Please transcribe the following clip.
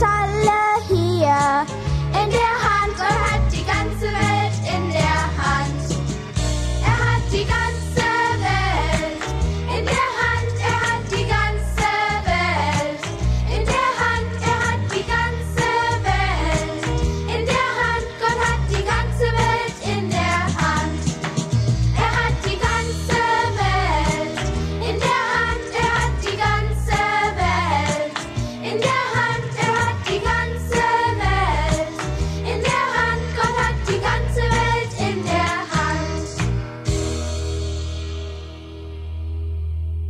sale.